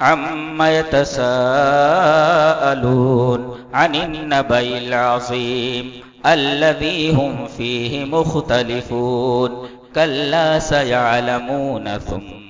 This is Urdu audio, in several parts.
عما يتساءلون عن النبي العظيم الذي هم فيه مختلفون كلا سيعلمون ثم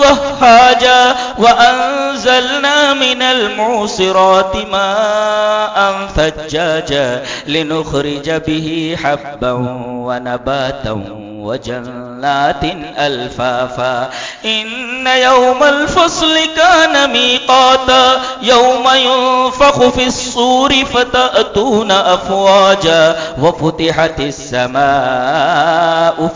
وهاجا وأنزلنا من المعصرات ماء فجاجا لنخرج به حبا ونباتا وجنات ألفافا. إن يوم الفصل كان ميقاتا. يوم ينفخ في الصور فتأتون أفواجا. وفتحت السماء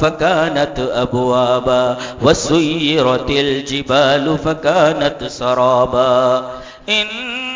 فكانت أبوابا. وسيرت الجبال فكانت سرابا. ان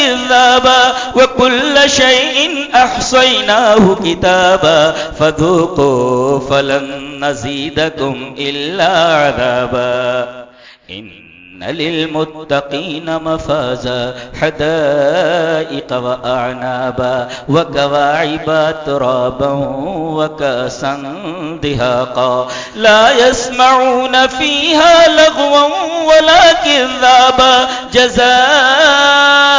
كذابا وكل شيء أحصيناه كتابا فذوقوا فلن نزيدكم إلا عذابا إن للمتقين مفازا حدائق وأعنابا وكواعب ترابا وكاسا دهاقا لا يسمعون فيها لغوا ولا كذابا جزاء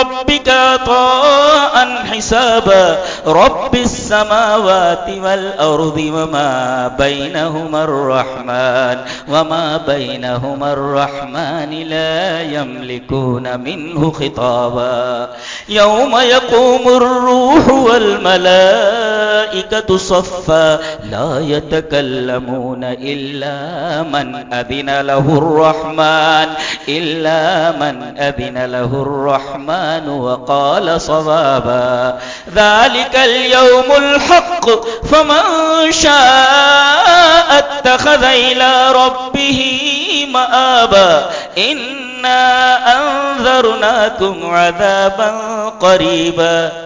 ربك عطاء حسابا رب السماوات والأرض وما بينهما الرحمن وما بينهما الرحمن لا يملكون منه خطابا. يوم يقوم الروح والملائكة صفا لا يتكلمون إلا من أذن له الرحمن إلا من أذن له الرحمن وقال صوابا ذلك اليوم الحق فمن شاء اتخذ إلى ربه مآبا إنا أنذرناكم عذابا قريبا